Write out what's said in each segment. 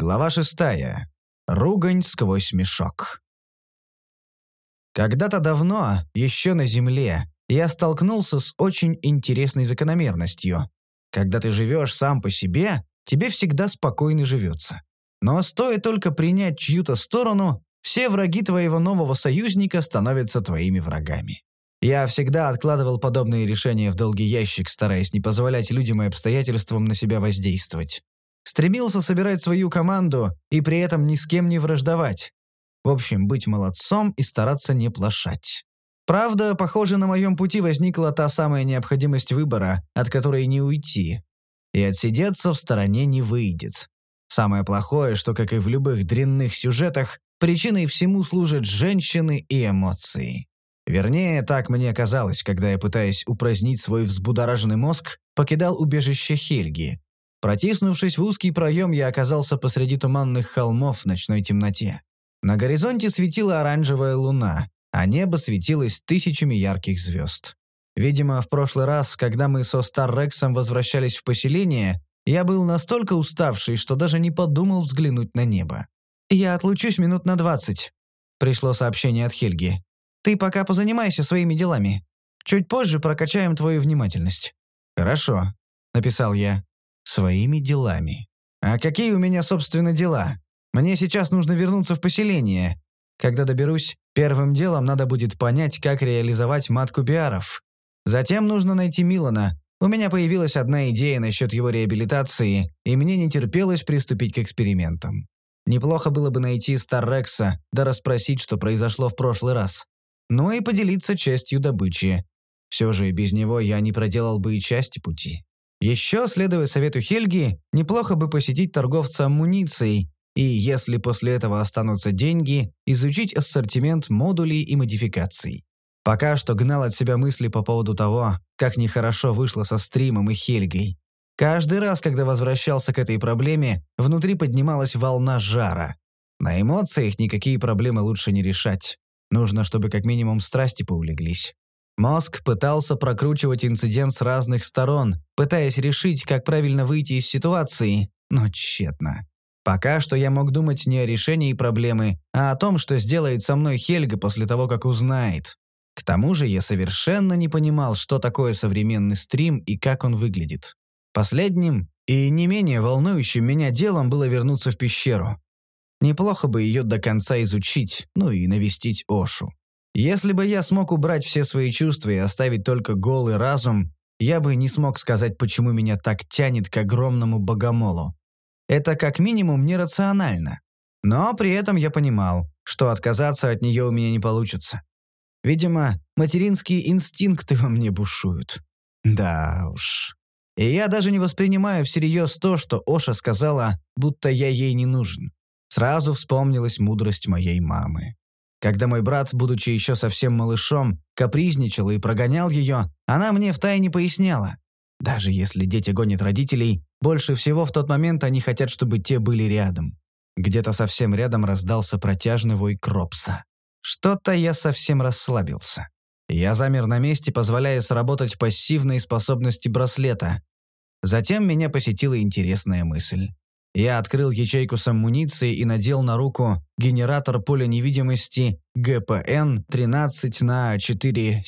Глава шестая. Ругань сквозь мешок. Когда-то давно, еще на Земле, я столкнулся с очень интересной закономерностью. Когда ты живешь сам по себе, тебе всегда спокойно живется. Но стоит только принять чью-то сторону, все враги твоего нового союзника становятся твоими врагами. Я всегда откладывал подобные решения в долгий ящик, стараясь не позволять людям и обстоятельствам на себя воздействовать. Стремился собирать свою команду и при этом ни с кем не враждовать. В общем, быть молодцом и стараться не плашать. Правда, похоже, на моем пути возникла та самая необходимость выбора, от которой не уйти. И отсидеться в стороне не выйдет. Самое плохое, что, как и в любых дрянных сюжетах, причиной всему служат женщины и эмоции. Вернее, так мне казалось, когда я, пытаясь упразднить свой взбудораженный мозг, покидал убежище Хельги. Протиснувшись в узкий проем, я оказался посреди туманных холмов в ночной темноте. На горизонте светила оранжевая луна, а небо светилось тысячами ярких звезд. Видимо, в прошлый раз, когда мы со Старрексом возвращались в поселение, я был настолько уставший, что даже не подумал взглянуть на небо. «Я отлучусь минут на двадцать», — пришло сообщение от Хельги. «Ты пока позанимайся своими делами. Чуть позже прокачаем твою внимательность». «Хорошо», — написал я своими делами. А какие у меня, собственно, дела? Мне сейчас нужно вернуться в поселение. Когда доберусь, первым делом надо будет понять, как реализовать матку пиаров. Затем нужно найти Милана. У меня появилась одна идея насчет его реабилитации, и мне не терпелось приступить к экспериментам. Неплохо было бы найти Старрекса, да расспросить, что произошло в прошлый раз. Ну и поделиться частью добычи. Все же без него я не проделал бы и части пути. Еще, следуя совету Хельги, неплохо бы посетить торговца амуницией и, если после этого останутся деньги, изучить ассортимент модулей и модификаций. Пока что гнал от себя мысли по поводу того, как нехорошо вышло со стримом и Хельгой. Каждый раз, когда возвращался к этой проблеме, внутри поднималась волна жара. На эмоциях никакие проблемы лучше не решать. Нужно, чтобы как минимум страсти поулеглись. Мозг пытался прокручивать инцидент с разных сторон, пытаясь решить, как правильно выйти из ситуации, но тщетно. Пока что я мог думать не о решении проблемы, а о том, что сделает со мной Хельга после того, как узнает. К тому же я совершенно не понимал, что такое современный стрим и как он выглядит. Последним и не менее волнующим меня делом было вернуться в пещеру. Неплохо бы ее до конца изучить, ну и навестить Ошу. Если бы я смог убрать все свои чувства и оставить только голый разум, я бы не смог сказать, почему меня так тянет к огромному богомолу. Это как минимум нерационально. Но при этом я понимал, что отказаться от нее у меня не получится. Видимо, материнские инстинкты во мне бушуют. Да уж. И я даже не воспринимаю всерьез то, что Оша сказала, будто я ей не нужен. Сразу вспомнилась мудрость моей мамы. Когда мой брат, будучи еще совсем малышом, капризничал и прогонял ее, она мне втайне поясняла. Даже если дети гонят родителей, больше всего в тот момент они хотят, чтобы те были рядом. Где-то совсем рядом раздался протяжный вой Кропса. Что-то я совсем расслабился. Я замер на месте, позволяя сработать пассивные способности браслета. Затем меня посетила интересная мысль. Я открыл ячейку с амуницией и надел на руку генератор поля невидимости ГПН 13 на 4-7.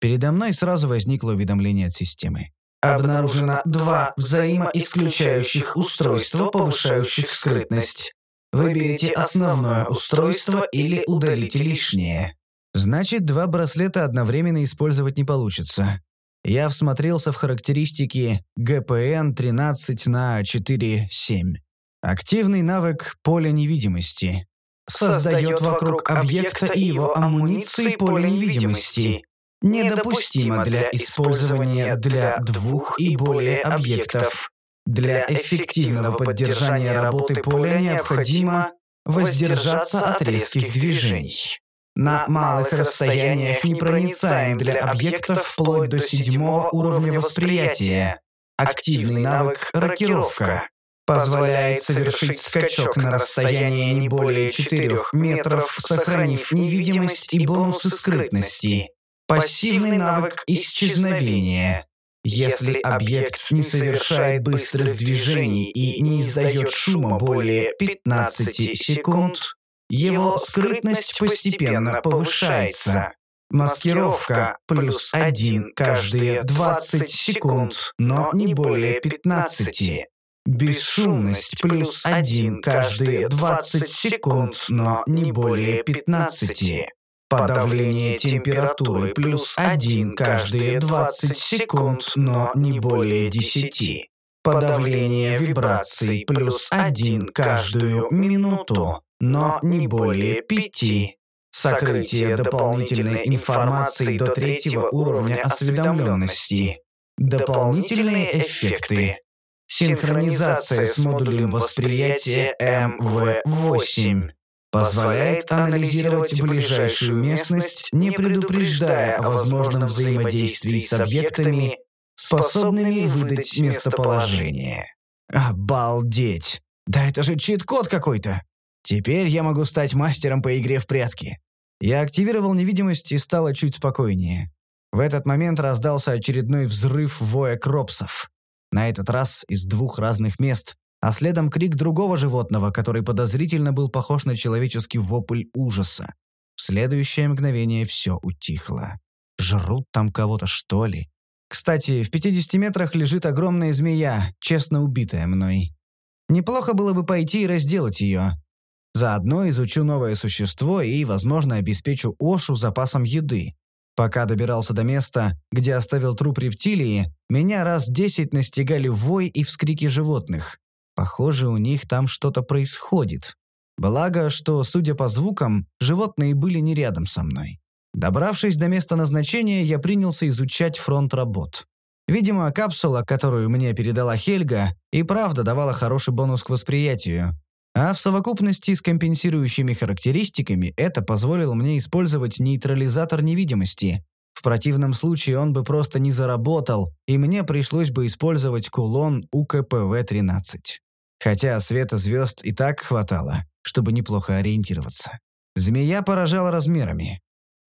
Передо мной сразу возникло уведомление от системы. Обнаружено два взаимоисключающих устройства, повышающих скрытность. Выберите основное устройство или удалите лишнее. Значит, два браслета одновременно использовать не получится. Я всмотрелся в характеристики ГПН 13 на 4-7. Активный навык поля невидимости. Создает вокруг объекта и его амуниции поле невидимости. Недопустимо для использования для двух и более объектов. Для эффективного поддержания работы поля необходимо воздержаться от резких движений. На малых расстояниях не проницаем для объектов вплоть до седьмого уровня восприятия. Активный навык «Рокировка» позволяет совершить скачок на расстояние не более 4 метров, сохранив невидимость и бонусы скрытности. Пассивный навык «Исчезновение» Если объект не совершает быстрых движений и не издает шума более 15 секунд, его скрытность постепенно повышается. Маскировка плюс один каждые 20 секунд, но не более 15. Бесшумность плюс один каждые 20 секунд, но не более 15. Подавление температуры плюс один каждые 20 секунд, но не более 10. Подавление вибраций плюс один каждую минуту, но не более 5. Сокрытие дополнительной информации до третьего уровня осведомленности. Дополнительные эффекты. Синхронизация с модулем восприятия МВ-8 позволяет анализировать ближайшую местность, не предупреждая о возможном взаимодействии с объектами, способными выдать местоположение. Обалдеть! Да это же чит-код какой-то! Теперь я могу стать мастером по игре в прятки. Я активировал невидимость и стало чуть спокойнее. В этот момент раздался очередной взрыв воя кропсов. На этот раз из двух разных мест, а следом крик другого животного, который подозрительно был похож на человеческий вопль ужаса. В следующее мгновение все утихло. Жрут там кого-то, что ли? Кстати, в 50 метрах лежит огромная змея, честно убитая мной. Неплохо было бы пойти и разделать ее. Заодно изучу новое существо и, возможно, обеспечу Ошу запасом еды. Пока добирался до места, где оставил труп рептилии, меня раз десять настигали вой и вскрики животных. Похоже, у них там что-то происходит. Благо, что, судя по звукам, животные были не рядом со мной. Добравшись до места назначения, я принялся изучать фронт работ. Видимо, капсула, которую мне передала Хельга, и правда давала хороший бонус к восприятию. А в совокупности с компенсирующими характеристиками это позволило мне использовать нейтрализатор невидимости. В противном случае он бы просто не заработал, и мне пришлось бы использовать кулон УКПВ-13. Хотя света звезд и так хватало, чтобы неплохо ориентироваться. Змея поражала размерами.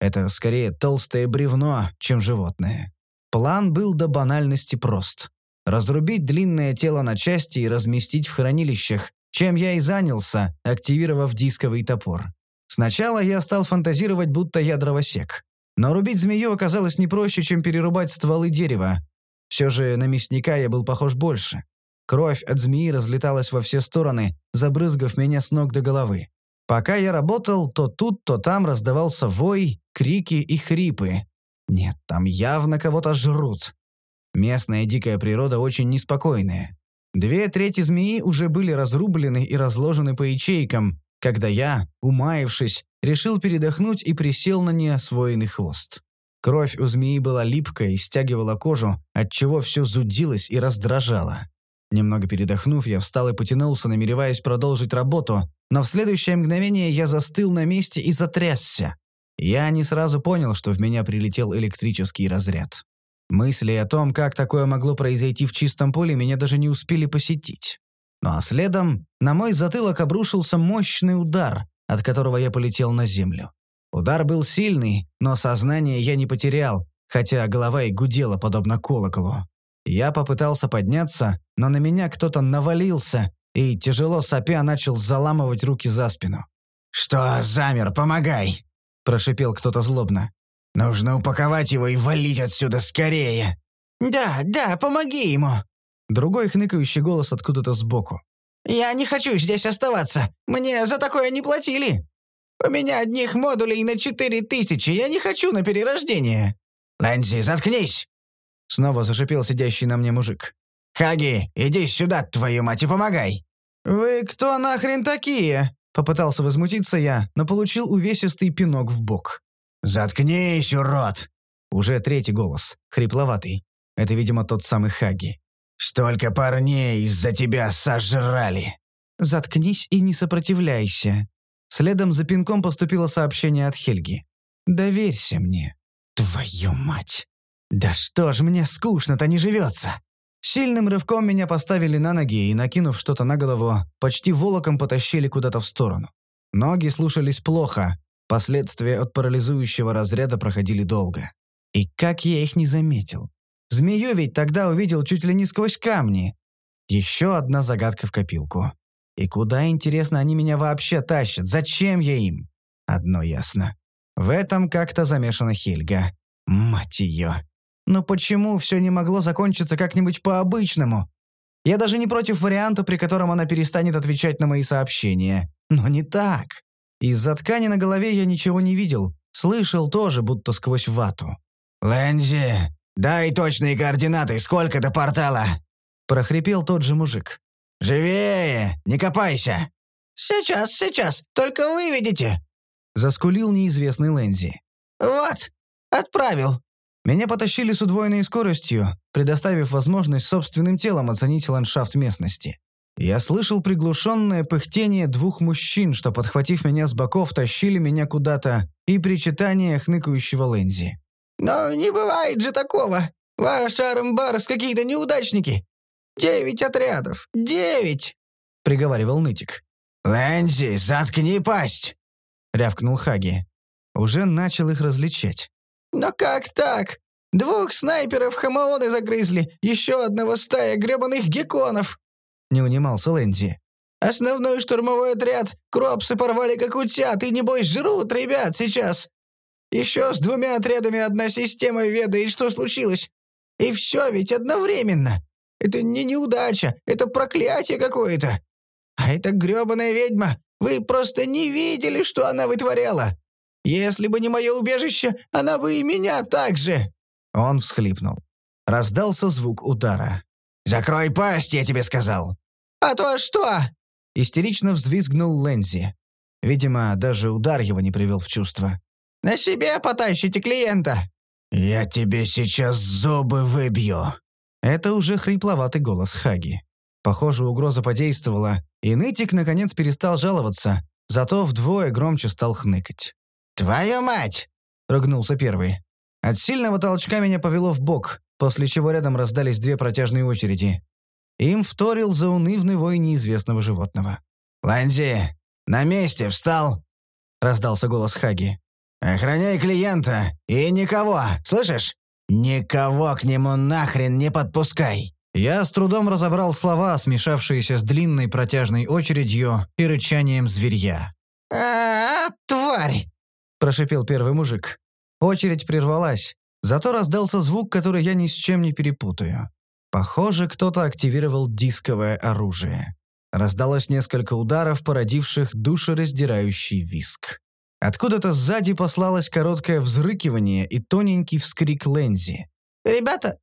Это скорее толстое бревно, чем животное. План был до банальности прост. Разрубить длинное тело на части и разместить в хранилищах, чем я и занялся, активировав дисковый топор. Сначала я стал фантазировать, будто я дровосек. Но рубить змею оказалось не проще, чем перерубать стволы дерева. Все же на мясника я был похож больше. Кровь от змеи разлеталась во все стороны, забрызгав меня с ног до головы. Пока я работал, то тут, то там раздавался вой, крики и хрипы. Нет, там явно кого-то жрут. Местная дикая природа очень неспокойная. Две трети змеи уже были разрублены и разложены по ячейкам, когда я, умаившись, решил передохнуть и присел на неосвоенный хвост. Кровь у змеи была липкая и стягивала кожу, отчего все зудилось и раздражало. Немного передохнув, я встал и потянулся, намереваясь продолжить работу, но в следующее мгновение я застыл на месте и затрясся. Я не сразу понял, что в меня прилетел электрический разряд. Мысли о том, как такое могло произойти в чистом поле, меня даже не успели посетить. Ну а следом на мой затылок обрушился мощный удар, от которого я полетел на землю. Удар был сильный, но сознание я не потерял, хотя голова и гудела подобно колоколу. Я попытался подняться, но на меня кто-то навалился и, тяжело сопя, начал заламывать руки за спину. «Что замер? Помогай!» – прошипел кто-то злобно. «Нужно упаковать его и валить отсюда скорее!» «Да, да, помоги ему!» Другой хныкающий голос откуда-то сбоку. «Я не хочу здесь оставаться. Мне за такое не платили. У меня одних модулей на четыре тысячи. Я не хочу на перерождение». «Лэнси, заткнись!» Снова зашипел сидящий на мне мужик. «Хаги, иди сюда, твою мать, и помогай!» «Вы кто нахрен такие?» Попытался возмутиться я, но получил увесистый пинок в бок. «Заткнись, урод!» Уже третий голос, хрипловатый. Это, видимо, тот самый Хаги. «Столько парней из-за тебя сожрали!» «Заткнись и не сопротивляйся». Следом за пинком поступило сообщение от Хельги. «Доверься мне». «Твою мать!» «Да что ж мне скучно-то не живется!» Сильным рывком меня поставили на ноги и, накинув что-то на голову, почти волоком потащили куда-то в сторону. Ноги слушались плохо, последствия от парализующего разряда проходили долго. И как я их не заметил. Змею ведь тогда увидел чуть ли не сквозь камни. Еще одна загадка в копилку. И куда, интересно, они меня вообще тащат? Зачем я им? Одно ясно. В этом как-то замешана Хельга. Мать ее. Но почему все не могло закончиться как-нибудь по-обычному? Я даже не против варианта, при котором она перестанет отвечать на мои сообщения. Но не так. Из-за ткани на голове я ничего не видел. Слышал тоже, будто сквозь вату. «Лэнзи, дай точные координаты, сколько до портала?» прохрипел тот же мужик. «Живее! Не копайся!» «Сейчас, сейчас! Только вы видите!» Заскулил неизвестный Лэнзи. «Вот! Отправил!» Меня потащили с удвоенной скоростью, предоставив возможность собственным телом оценить ландшафт местности. Я слышал приглушенное пыхтение двух мужчин, что, подхватив меня с боков, тащили меня куда-то, и причитание хныкающего Лэнзи. «Но не бывает же такого! Ваш Армбарс какие-то неудачники! Девять отрядов! Девять!» — приговаривал нытик. «Лэнзи, заткни пасть!» — рявкнул Хаги. Уже начал их различать. «Но как так? Двух снайперов хамаоны загрызли, еще одного стая гребаных гекконов!» — не унимался Лэнзи. «Основной штурмовой отряд кропсы порвали как утят, и, небось, жрут ребят сейчас. Еще с двумя отрядами одна система ведает, что случилось. И все ведь одновременно. Это не неудача, это проклятие какое-то. А эта грёбаная ведьма, вы просто не видели, что она вытворяла. Если бы не мое убежище, она бы и меня так же!» Он всхлипнул. Раздался звук удара. «Закрой пасть, я тебе сказал!» «А то что?» Истерично взвизгнул Лэнзи. Видимо, даже удар его не привел в чувство. «На себе потащите клиента!» «Я тебе сейчас зубы выбью!» Это уже хрипловатый голос Хаги. Похоже, угроза подействовала, и нытик наконец перестал жаловаться, зато вдвое громче стал хныкать. «Твою мать!» — ругнулся первый. От сильного толчка меня повело в бок, после чего рядом раздались две протяжные очереди. Им вторил заунывный вой неизвестного животного. «Ланзи, на месте, встал!» — раздался голос Хаги. «Охраняй клиента и никого, слышишь? «Никого к нему нахрен не подпускай!» Я с трудом разобрал слова, смешавшиеся с длинной протяжной очередью и рычанием зверья. «А, -а тварь!» – прошипел первый мужик. Очередь прервалась, зато раздался звук, который я ни с чем не перепутаю. Похоже, кто-то активировал дисковое оружие. Раздалось несколько ударов, породивших душераздирающий виск. Откуда-то сзади послалось короткое взрыкивание и тоненький вскрик Лензи. «Ребята!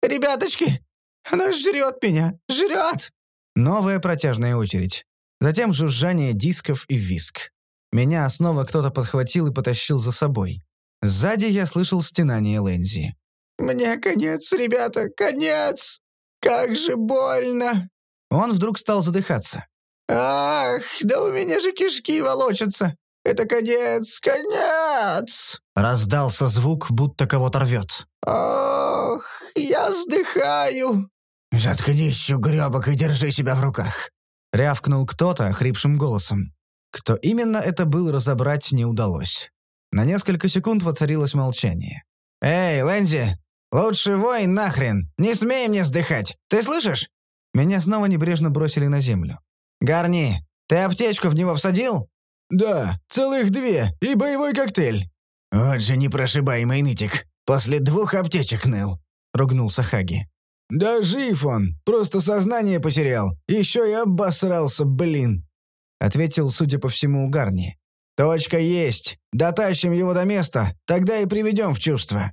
Ребяточки! Она жрет меня! Жрет!» Новая протяжная очередь. Затем жужжание дисков и виск. Меня снова кто-то подхватил и потащил за собой. Сзади я слышал стенание Лензи. «Мне конец, ребята, конец! Как же больно!» Он вдруг стал задыхаться. «Ах, да у меня же кишки волочатся! Это конец, конец!» Раздался звук, будто кого-то рвет. «Ох, я вздыхаю!» «Заткнись, угребок, и держи себя в руках!» Рявкнул кто-то хрипшим голосом. Кто именно это был, разобрать не удалось. На несколько секунд воцарилось молчание. «Эй, Лэнзи, лучше вой нахрен! Не смей мне вздыхать! Ты слышишь?» Меня снова небрежно бросили на землю. «Гарни, ты аптечку в него всадил?» «Да, целых две, и боевой коктейль». «Вот же непрошибаемый нытик. После двух аптечек ныл», — ругнулся Хаги. «Да жив он, просто сознание потерял. Еще и обосрался, блин», — ответил, судя по всему, Гарни. «Точка есть. Дотащим его до места, тогда и приведем в чувство.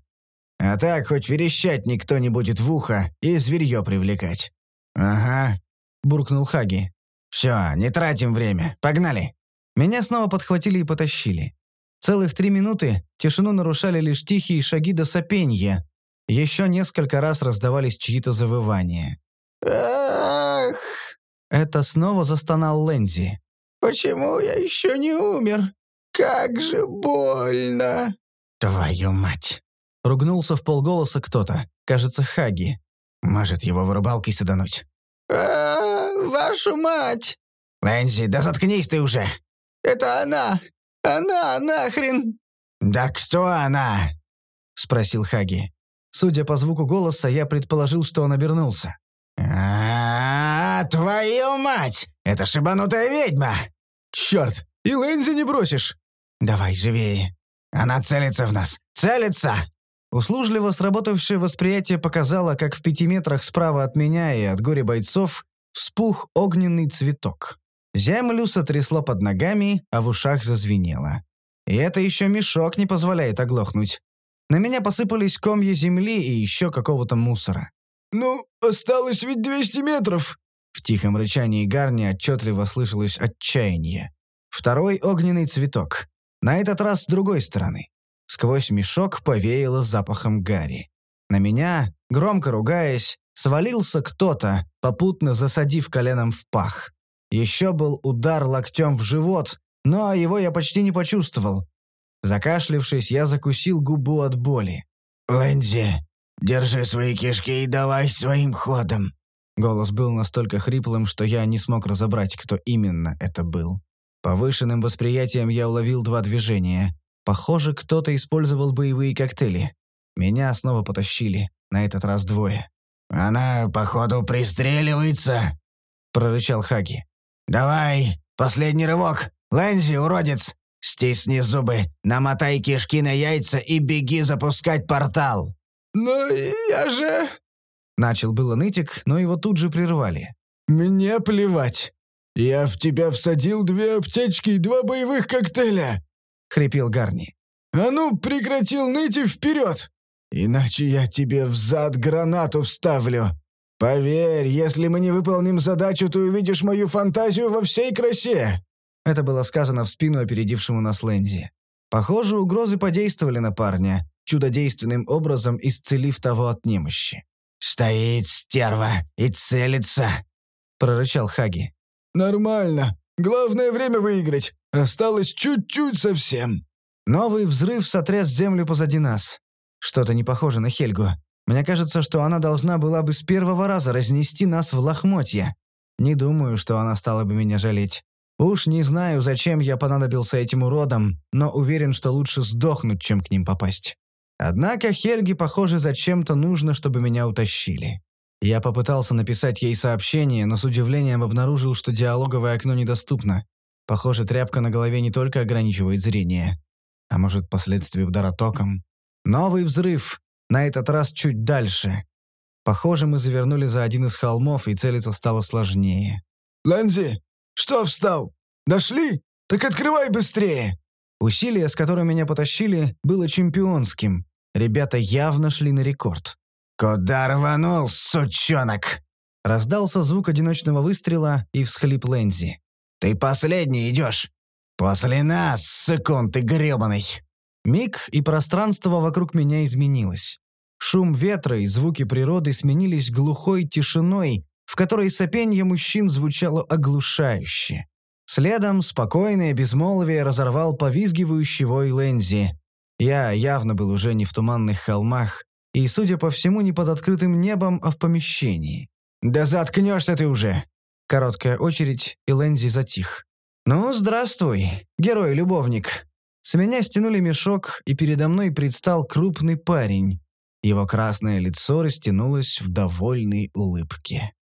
А так хоть верещать никто не будет в ухо и зверье привлекать». «Ага», — буркнул Хаги. «Все, не тратим время. Погнали». Меня снова подхватили и потащили. Целых три минуты тишину нарушали лишь тихие шаги до сопенья. Еще несколько раз раздавались чьи-то завывания. «Ах!» Это снова застонал Лэнзи. «Почему я еще не умер? Как же больно!» «Твою мать!» Ругнулся в полголоса кто-то, кажется, Хаги. «Может, его вырубалкой садануть?» «А, вашу мать!» «Лэнзи, да заткнись ты уже!» Это она! Она нахрен!» «Да кто она?» — спросил Хаги. Судя по звуку голоса, я предположил, что он обернулся. а, -а, -а твою мать! Это шибанутая ведьма!» «Черт! И Лэнзи не бросишь!» «Давай, живее! Она целится в нас! Целится!» Услужливо сработавшее восприятие показало, как в пяти метрах справа от меня и от горя бойцов вспух огненный цветок. Землю сотрясло под ногами, а в ушах зазвенело. И это еще мешок не позволяет оглохнуть. На меня посыпались комья земли и еще какого-то мусора. «Ну, осталось ведь 200 метров!» В тихом рычании Гарни отчетливо слышалось отчаяние. Второй огненный цветок. На этот раз с другой стороны. Сквозь мешок повеяло запахом гари. На меня, громко ругаясь, свалился кто-то, попутно засадив коленом в пах. Еще был удар локтем в живот, но его я почти не почувствовал. Закашлившись, я закусил губу от боли. «Лэнди, держи свои кишки и давай своим ходом». Голос был настолько хриплым, что я не смог разобрать, кто именно это был. Повышенным восприятием я уловил два движения. Похоже, кто-то использовал боевые коктейли. Меня снова потащили, на этот раз двое. «Она, походу, пристреливается», — прорычал Хаги. «Давай, последний рывок. Лэнзи, уродец, Стисни зубы, намотай кишки на яйца и беги запускать портал!» «Но я же...» Начал было нытик, но его тут же прервали. «Мне плевать. Я в тебя всадил две аптечки и два боевых коктейля!» — хрипел Гарни. «А ну, прекратил ныть и вперед! Иначе я тебе в зад гранату вставлю. Поверь, если мы не выполним задачу, ты увидишь мою фантазию во всей красе!» Это было сказано в спину опередившему нас Лэнзи. Похоже, угрозы подействовали на парня, чудодейственным образом исцелив того от немощи. «Стоит стерва и целится», — прорычал Хаги. «Нормально. Главное время выиграть. Осталось чуть-чуть совсем». Новый взрыв сотряс землю позади нас. Что-то не похоже на Хельгу. Мне кажется, что она должна была бы с первого раза разнести нас в лохмотья. Не думаю, что она стала бы меня жалеть. Уж не знаю, зачем я понадобился этим уродам, но уверен, что лучше сдохнуть, чем к ним попасть. Однако Хельге, похоже, зачем-то нужно, чтобы меня утащили. Я попытался написать ей сообщение, но с удивлением обнаружил, что диалоговое окно недоступно. Похоже, тряпка на голове не только ограничивает зрение. А может, последствия удара током. Новый взрыв. На этот раз чуть дальше. Похоже, мы завернули за один из холмов, и целиться стало сложнее. «Лэнзи, «Что встал? Дошли? Так открывай быстрее!» Усилие, с которым меня потащили, было чемпионским. Ребята явно шли на рекорд. «Куда рванул, сучонок?» Раздался звук одиночного выстрела и всхлип Лэнзи. «Ты последний идешь. После нас, секунд ты гребаный!» Миг, и пространство вокруг меня изменилось. Шум ветра и звуки природы сменились глухой тишиной, в которой сопенье мужчин звучало оглушающе. Следом спокойное безмолвие разорвал повизгивающий вой Лэнзи. Я явно был уже не в туманных холмах, и, судя по всему, не под открытым небом, а в помещении. «Да заткнешься ты уже!» Короткая очередь, и Лэнзи затих. «Ну, здравствуй, герой-любовник!» С меня стянули мешок, и передо мной предстал крупный парень. Его красное лицо растянулось в довольной улыбке.